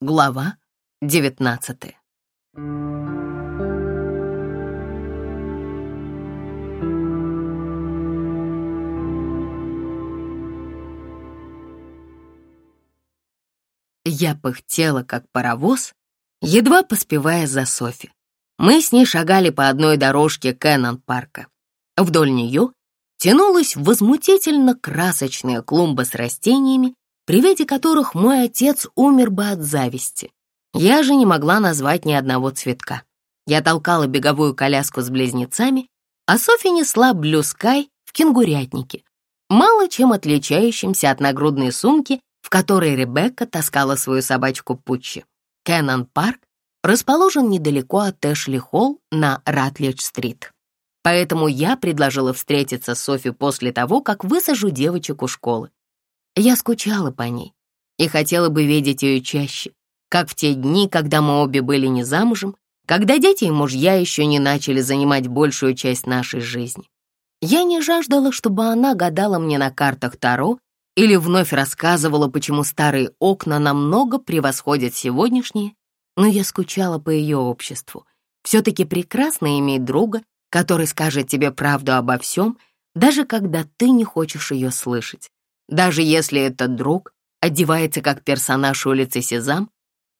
Глава 19 Я пыхтела, как паровоз, едва поспевая за Софи. Мы с ней шагали по одной дорожке Кэннон-парка. Вдоль нее тянулась возмутительно красочная клумба с растениями, при виде которых мой отец умер бы от зависти. Я же не могла назвать ни одного цветка. Я толкала беговую коляску с близнецами, а Софи несла блюскай в кенгурятнике, мало чем отличающимся от нагрудной сумки, в которой Ребекка таскала свою собачку Пуччи. Кеннон Парк расположен недалеко от Эшли-Холл на Ратлидж-стрит. Поэтому я предложила встретиться с Софи после того, как высажу девочек у школы. Я скучала по ней и хотела бы видеть ее чаще, как в те дни, когда мы обе были не замужем, когда дети и мужья еще не начали занимать большую часть нашей жизни. Я не жаждала, чтобы она гадала мне на картах Таро или вновь рассказывала, почему старые окна намного превосходят сегодняшние, но я скучала по ее обществу. Все-таки прекрасно иметь друга, который скажет тебе правду обо всем, даже когда ты не хочешь ее слышать даже если этот друг одевается как персонаж улицы Сезам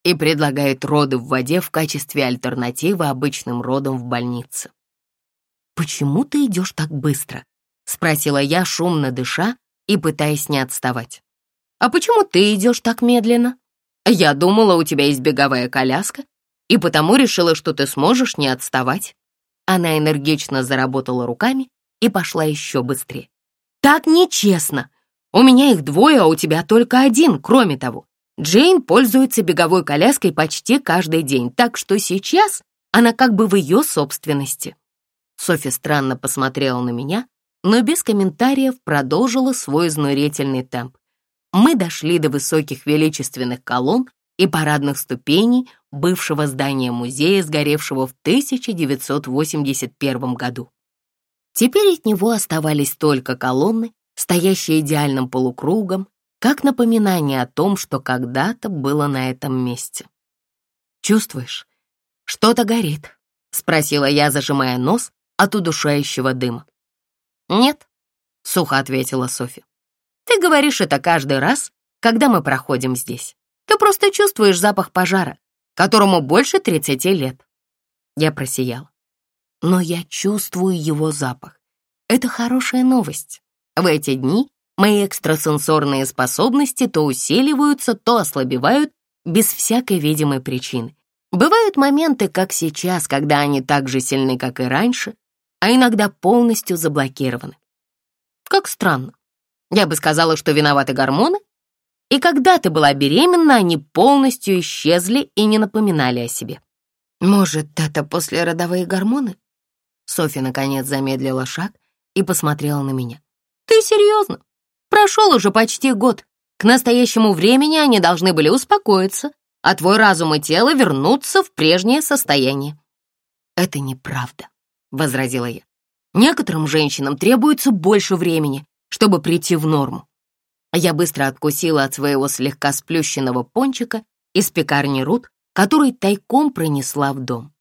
и предлагает роды в воде в качестве альтернативы обычным родам в больнице. «Почему ты идешь так быстро?» — спросила я, шумно дыша и пытаясь не отставать. «А почему ты идешь так медленно? Я думала, у тебя есть беговая коляска, и потому решила, что ты сможешь не отставать». Она энергично заработала руками и пошла еще быстрее. «Так нечестно!» У меня их двое, а у тебя только один. Кроме того, Джейн пользуется беговой коляской почти каждый день, так что сейчас она как бы в ее собственности. Софи странно посмотрела на меня, но без комментариев продолжила свой изнурительный темп. Мы дошли до высоких величественных колонн и парадных ступеней бывшего здания музея, сгоревшего в 1981 году. Теперь от него оставались только колонны стоящий идеальным полукругом, как напоминание о том, что когда-то было на этом месте. «Чувствуешь, что-то горит?» — спросила я, зажимая нос от удушающего дыма. «Нет», — сухо ответила Софи. «Ты говоришь это каждый раз, когда мы проходим здесь. Ты просто чувствуешь запах пожара, которому больше 30 лет». Я просияла. «Но я чувствую его запах. Это хорошая новость. В эти дни мои экстрасенсорные способности то усиливаются, то ослабевают без всякой видимой причины. Бывают моменты, как сейчас, когда они так же сильны, как и раньше, а иногда полностью заблокированы. Как странно. Я бы сказала, что виноваты гормоны. И когда ты была беременна, они полностью исчезли и не напоминали о себе. Может, это послеродовые гормоны? Софья наконец замедлила шаг и посмотрела на меня. Ты серьезно? Прошел уже почти год. К настоящему времени они должны были успокоиться, а твой разум и тело вернуться в прежнее состояние. Это неправда, возразила я. Некоторым женщинам требуется больше времени, чтобы прийти в норму. Я быстро откусила от своего слегка сплющенного пончика из пекарни Рут, который тайком пронесла в дом.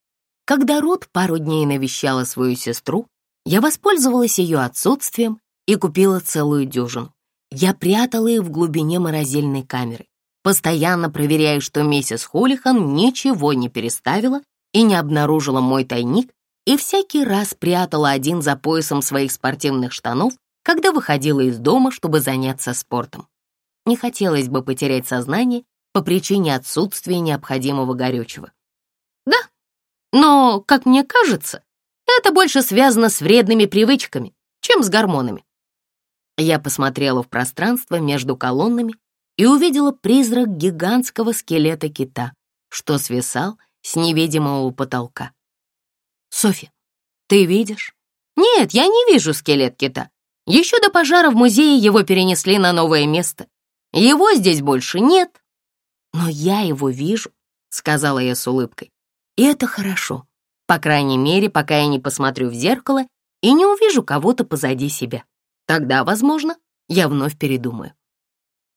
Когда Рут пару дней навещала свою сестру, я воспользовалась ее отсутствием и купила целую дюжину. Я прятала их в глубине морозильной камеры, постоянно проверяя, что миссис Холлихан ничего не переставила и не обнаружила мой тайник, и всякий раз прятала один за поясом своих спортивных штанов, когда выходила из дома, чтобы заняться спортом. Не хотелось бы потерять сознание по причине отсутствия необходимого горючего. Да, но, как мне кажется, это больше связано с вредными привычками, чем с гормонами. Я посмотрела в пространство между колоннами и увидела призрак гигантского скелета кита, что свисал с невидимого потолка. «Софья, ты видишь?» «Нет, я не вижу скелет кита. Еще до пожара в музее его перенесли на новое место. Его здесь больше нет». «Но я его вижу», — сказала я с улыбкой. «И это хорошо, по крайней мере, пока я не посмотрю в зеркало и не увижу кого-то позади себя». Тогда, возможно, я вновь передумаю.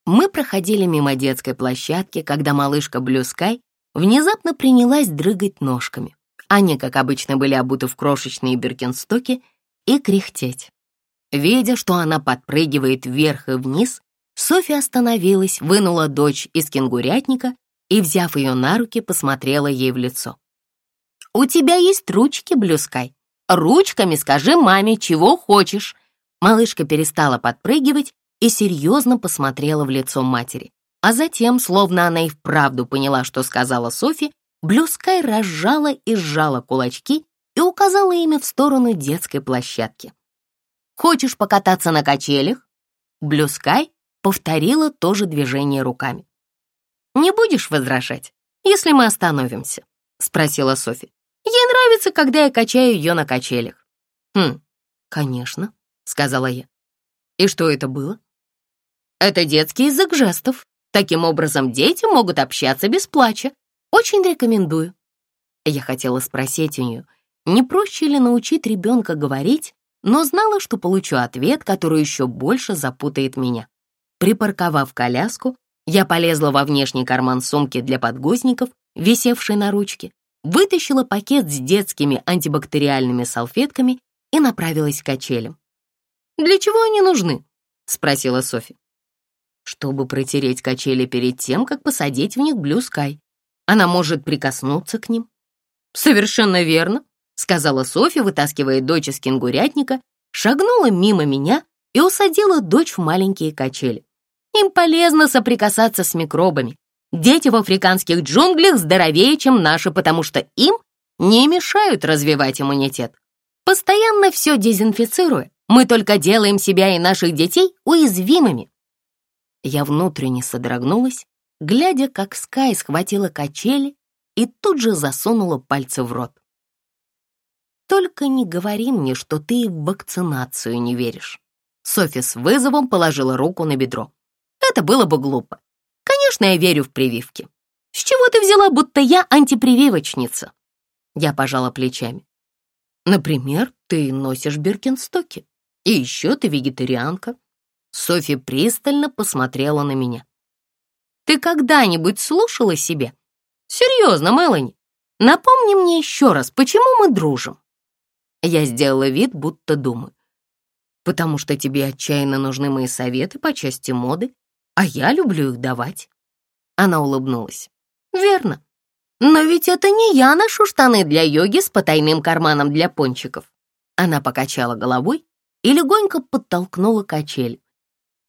Мы проходили мимо детской площадки, когда малышка Блю Скай внезапно принялась дрыгать ножками. Они, как обычно, были обуты в крошечные биркинстоки и кряхтеть. Видя, что она подпрыгивает вверх и вниз, Софья остановилась, вынула дочь из кенгурятника и, взяв ее на руки, посмотрела ей в лицо. «У тебя есть ручки, Блюскай. Ручками скажи маме, чего хочешь». Малышка перестала подпрыгивать и серьезно посмотрела в лицо матери. А затем, словно она и вправду поняла, что сказала Софи, Блюскай разжала и сжала кулачки и указала ими в сторону детской площадки. «Хочешь покататься на качелях?» Блюскай повторила то же движение руками. «Не будешь возражать, если мы остановимся?» — спросила Софи. «Ей нравится, когда я качаю ее на качелях». «Хм, конечно», — сказала я. «И что это было?» Это детский язык жестов. Таким образом, дети могут общаться без плача. Очень рекомендую. Я хотела спросить у нее, не проще ли научить ребенка говорить, но знала, что получу ответ, который еще больше запутает меня. Припарковав коляску, я полезла во внешний карман сумки для подгузников, висевшей на ручке, вытащила пакет с детскими антибактериальными салфетками и направилась к качелям. «Для чего они нужны?» — спросила Софи чтобы протереть качели перед тем, как посадить в них Блю Скай. Она может прикоснуться к ним. «Совершенно верно», — сказала Софья, вытаскивая дочь из кенгурятника, шагнула мимо меня и усадила дочь в маленькие качели. Им полезно соприкасаться с микробами. Дети в африканских джунглях здоровее, чем наши, потому что им не мешают развивать иммунитет. Постоянно все дезинфицируя, мы только делаем себя и наших детей уязвимыми. Я внутренне содрогнулась, глядя, как Скай схватила качели и тут же засунула пальцы в рот. «Только не говори мне, что ты в вакцинацию не веришь». Софи с вызовом положила руку на бедро. «Это было бы глупо. Конечно, я верю в прививки. С чего ты взяла, будто я антипрививочница?» Я пожала плечами. «Например, ты носишь биркинстоки, и еще ты вегетарианка. Софи пристально посмотрела на меня. «Ты когда-нибудь слушала себя? Серьезно, Мелани, напомни мне еще раз, почему мы дружим?» Я сделала вид, будто думаю. «Потому что тебе отчаянно нужны мои советы по части моды, а я люблю их давать». Она улыбнулась. «Верно. Но ведь это не я ношу штаны для йоги с потайным карманом для пончиков». Она покачала головой и легонько подтолкнула качель.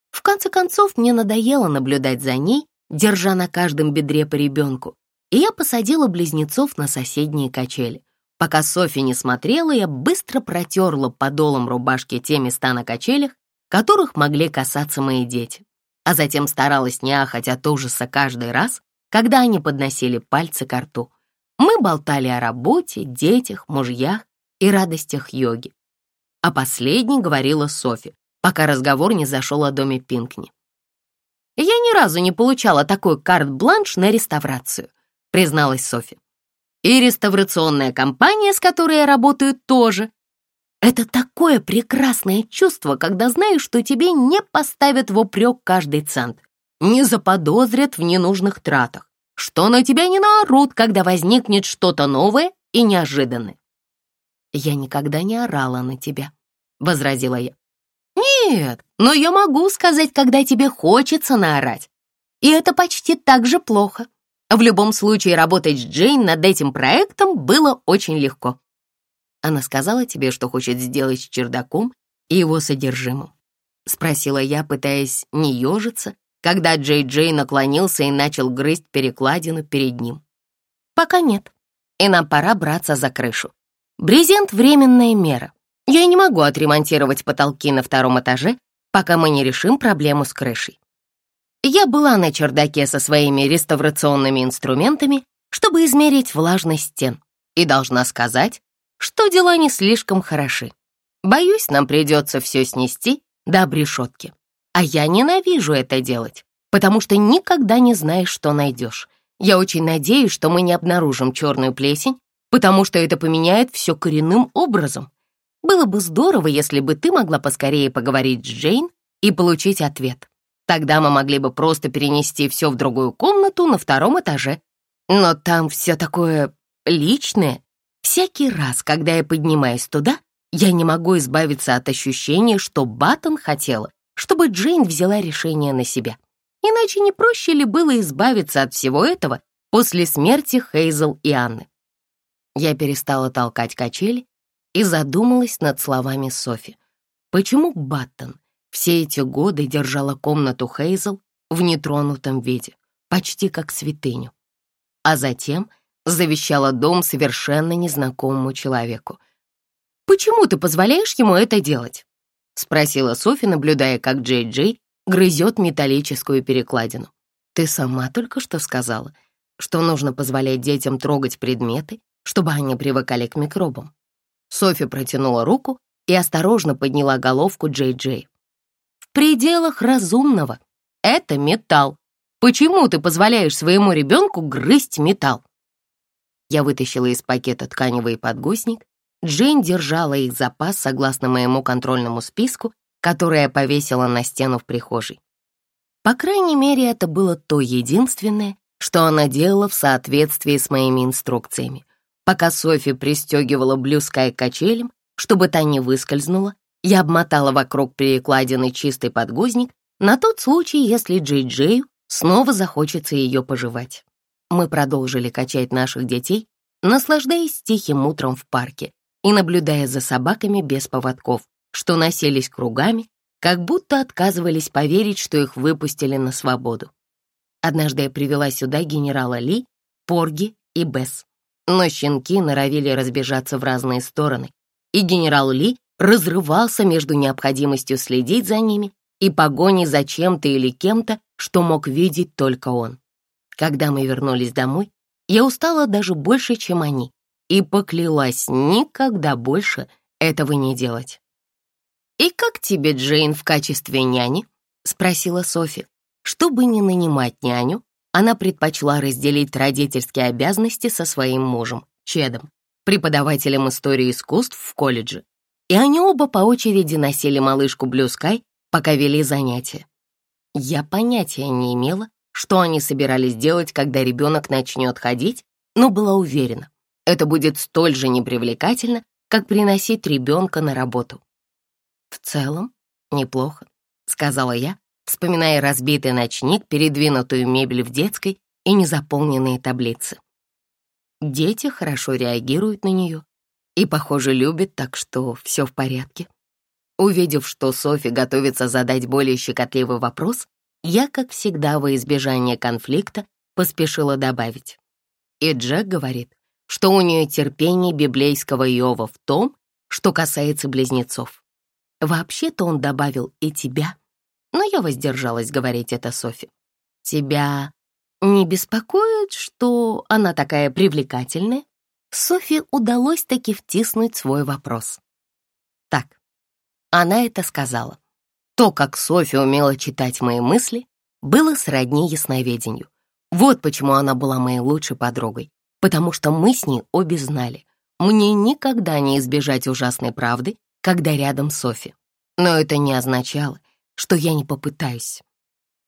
В конце концов, мне надоело наблюдать за ней, держа на каждом бедре по ребенку, и я посадила близнецов на соседние качели. Пока Софи не смотрела, я быстро протерла подолом рубашки те места на качелях, которых могли касаться мои дети, а затем старалась не ахать от ужаса каждый раз, когда они подносили пальцы к рту. Мы болтали о работе, детях, мужьях и радостях йоги. А последней говорила Софи, пока разговор не зашел о доме Пинкни. «Я ни разу не получала такой карт-бланш на реставрацию», призналась Софи. «И реставрационная компания, с которой я работаю, тоже. Это такое прекрасное чувство, когда знаешь, что тебе не поставят в упрек каждый цент, не заподозрят в ненужных тратах, что на тебя не наорут, когда возникнет что-то новое и неожиданное». «Я никогда не орала на тебя», — возразила я. Нет, но я могу сказать, когда тебе хочется наорать. И это почти так же плохо. В любом случае, работать с Джейн над этим проектом было очень легко. Она сказала тебе, что хочет сделать с чердаком и его содержимым. Спросила я, пытаясь не ежиться, когда Джей Джей наклонился и начал грызть перекладину перед ним. Пока нет, и нам пора браться за крышу. Брезент — временная мера. Я не могу отремонтировать потолки на втором этаже, пока мы не решим проблему с крышей. Я была на чердаке со своими реставрационными инструментами, чтобы измерить влажность стен, и должна сказать, что дела не слишком хороши. Боюсь, нам придется все снести до обрешетки. А я ненавижу это делать, потому что никогда не знаешь, что найдешь. Я очень надеюсь, что мы не обнаружим черную плесень, потому что это поменяет все коренным образом. Было бы здорово, если бы ты могла поскорее поговорить с Джейн и получить ответ. Тогда мы могли бы просто перенести все в другую комнату на втором этаже. Но там все такое личное. Всякий раз, когда я поднимаюсь туда, я не могу избавиться от ощущения, что Баттон хотела, чтобы Джейн взяла решение на себя. Иначе не проще ли было избавиться от всего этого после смерти Хейзел и Анны? Я перестала толкать качели и задумалась над словами Софи. Почему Баттон все эти годы держала комнату Хейзел в нетронутом виде, почти как святыню, а затем завещала дом совершенно незнакомому человеку, «Почему ты позволяешь ему это делать?» — спросила Софи, наблюдая, как Джей-Джей грызет металлическую перекладину. «Ты сама только что сказала, что нужно позволять детям трогать предметы, чтобы они привыкали к микробам». Софи протянула руку и осторожно подняла головку Джей-Джей. «В пределах разумного. Это металл. Почему ты позволяешь своему ребенку грызть металл?» Я вытащила из пакета тканевый подгузник Джейн держала их запас согласно моему контрольному списку, который я повесила на стену в прихожей. По крайней мере, это было то единственное, что она делала в соответствии с моими инструкциями. Пока Софи пристегивала блюзкая качелем, чтобы та не выскользнула, я обмотала вокруг перекладины чистый подгузник на тот случай, если Джей-Джею снова захочется ее пожевать. Мы продолжили качать наших детей, наслаждаясь тихим утром в парке, и наблюдая за собаками без поводков, что носились кругами, как будто отказывались поверить, что их выпустили на свободу. Однажды я привела сюда генерала Ли, Порги и Бесс. Но щенки норовили разбежаться в разные стороны, и генерал Ли разрывался между необходимостью следить за ними и погоней за чем-то или кем-то, что мог видеть только он. Когда мы вернулись домой, я устала даже больше, чем они, и поклялась никогда больше этого не делать. «И как тебе, Джейн, в качестве няни?» — спросила Софи. Чтобы не нанимать няню, она предпочла разделить родительские обязанности со своим мужем, Чедом, преподавателем истории искусств в колледже. И они оба по очереди носили малышку Блю Скай, пока вели занятия. Я понятия не имела, что они собирались делать, когда ребенок начнет ходить, но была уверена, это будет столь же непривлекательно, как приносить ребенка на работу. «В целом, неплохо», — сказала я, вспоминая разбитый ночник, передвинутую мебель в детской и незаполненные таблицы. Дети хорошо реагируют на нее и, похоже, любят, так что все в порядке. Увидев, что Софи готовится задать более щекотливый вопрос, я, как всегда, во избежание конфликта, поспешила добавить. И Джек говорит, что у нее терпение библейского Иова в том, что касается близнецов. Вообще-то он добавил и тебя, но я воздержалась говорить это Софи. Тебя не беспокоит, что она такая привлекательная? Софи удалось таки втиснуть свой вопрос. Так, она это сказала. То, как Софи умела читать мои мысли, было сродни ясновидению. Вот почему она была моей лучшей подругой потому что мы с ней обе знали, мне никогда не избежать ужасной правды, когда рядом Софи. Но это не означало, что я не попытаюсь.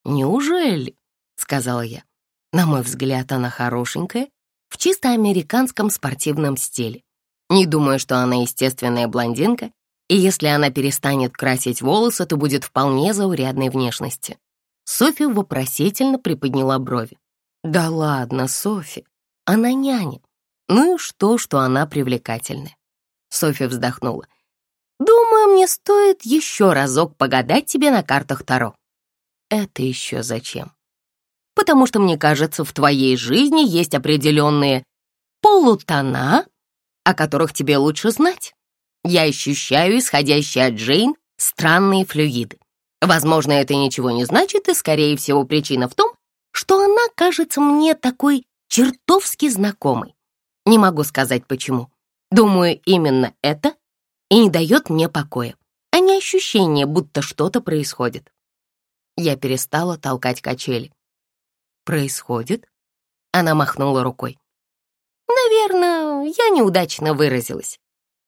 «Неужели?» — сказала я. На мой взгляд, она хорошенькая, в чисто американском спортивном стиле. Не думаю, что она естественная блондинка, и если она перестанет красить волосы, то будет вполне заурядной внешности. Софи вопросительно приподняла брови. «Да ладно, Софи, она няня. Ну и что, что она привлекательная? Софья вздохнула. Мне стоит еще разок погадать тебе на картах Таро. Это еще зачем? Потому что, мне кажется, в твоей жизни есть определенные полутона, о которых тебе лучше знать. Я ощущаю исходящие от Джейн странные флюиды. Возможно, это ничего не значит, и, скорее всего, причина в том, что она кажется мне такой чертовски знакомый. Не могу сказать почему. Думаю, именно это и не дает мне покоя, а не ощущение, будто что-то происходит. Я перестала толкать качели. «Происходит?» Она махнула рукой. «Наверное, я неудачно выразилась.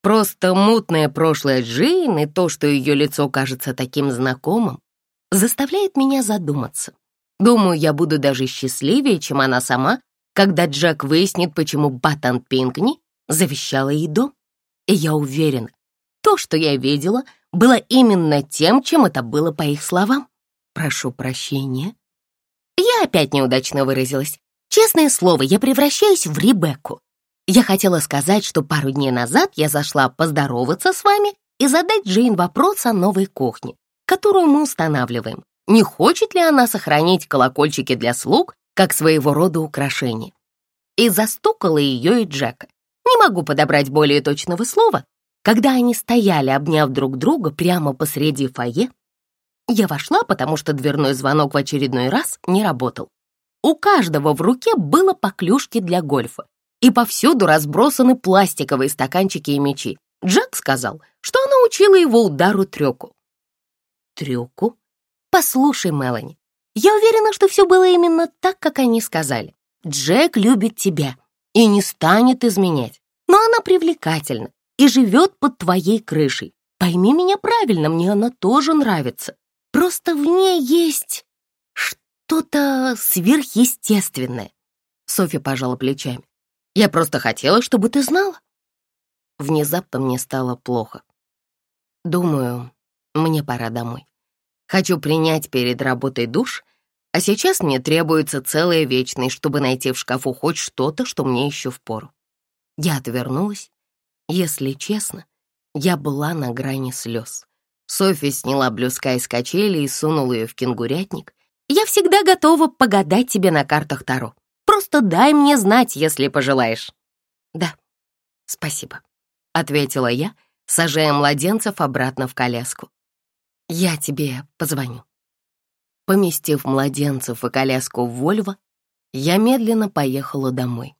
Просто мутное прошлое Джейн и то, что ее лицо кажется таким знакомым, заставляет меня задуматься. Думаю, я буду даже счастливее, чем она сама, когда Джек выяснит, почему Баттон Пинкни завещала ей дом. И я уверена, то, что я видела, было именно тем, чем это было по их словам. Прошу прощения. Я опять неудачно выразилась. Честное слово, я превращаюсь в Ребекку. Я хотела сказать, что пару дней назад я зашла поздороваться с вами и задать Джейн вопрос о новой кухне, которую мы устанавливаем. Не хочет ли она сохранить колокольчики для слуг как своего рода украшение? И застукала ее и Джека. Не могу подобрать более точного слова. Когда они стояли, обняв друг друга прямо посреди фойе, я вошла, потому что дверной звонок в очередной раз не работал. У каждого в руке было по клюшке для гольфа, и повсюду разбросаны пластиковые стаканчики и мячи. Джек сказал, что она учила его удару трюку. Трюку? Послушай, Мелани, я уверена, что все было именно так, как они сказали. Джек любит тебя и не станет изменять, но она привлекательна и живет под твоей крышей. Пойми меня правильно, мне она тоже нравится. Просто в ней есть что-то сверхъестественное. Софья пожала плечами. Я просто хотела, чтобы ты знала. Внезапно мне стало плохо. Думаю, мне пора домой. Хочу принять перед работой душ, а сейчас мне требуется целая вечность, чтобы найти в шкафу хоть что-то, что мне еще впору. Я отвернулась. Если честно, я была на грани слез. Софья сняла блюзка из качели и сунула ее в кенгурятник. «Я всегда готова погадать тебе на картах Таро. Просто дай мне знать, если пожелаешь». «Да, спасибо», — ответила я, сажая младенцев обратно в коляску. «Я тебе позвоню». Поместив младенцев и коляску в Вольво, я медленно поехала домой.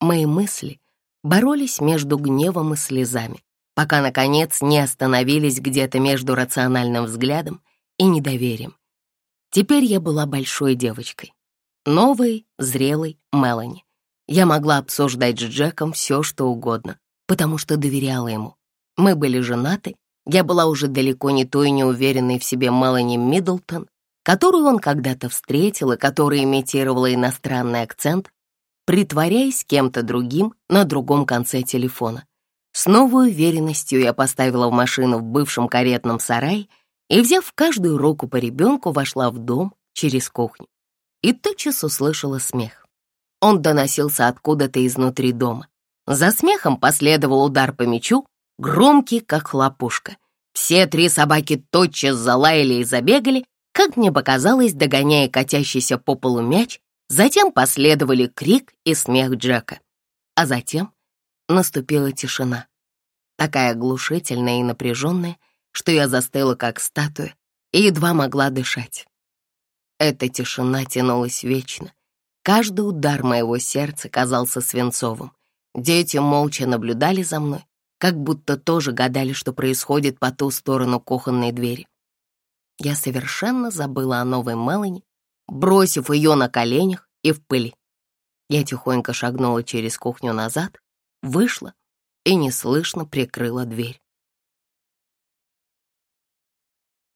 Мои мысли боролись между гневом и слезами, пока, наконец, не остановились где-то между рациональным взглядом и недоверием. Теперь я была большой девочкой, новой, зрелой Мелани. Я могла обсуждать с Джеком все, что угодно, потому что доверяла ему. Мы были женаты, я была уже далеко не той неуверенной в себе Мелани Миддлтон, которую он когда-то встретил и которая имитировала иностранный акцент, притворяясь кем-то другим на другом конце телефона. С новой уверенностью я поставила в машину в бывшем каретном сарае и, взяв каждую руку по ребенку, вошла в дом через кухню. И тотчас услышала смех. Он доносился откуда-то изнутри дома. За смехом последовал удар по мячу, громкий, как хлопушка. Все три собаки тотчас залаяли и забегали, как мне показалось, догоняя катящийся по полу мяч, затем последовали крик и смех Джека. А затем наступила тишина, такая оглушительная и напряженная, что я застыла как статуя и едва могла дышать. Эта тишина тянулась вечно. Каждый удар моего сердца казался свинцовым. Дети молча наблюдали за мной, как будто тоже гадали, что происходит по ту сторону кухонной двери. Я совершенно забыла о новой Мелани, бросив ее на коленях и в пыли. Я тихонько шагнула через кухню назад, вышла и неслышно прикрыла дверь.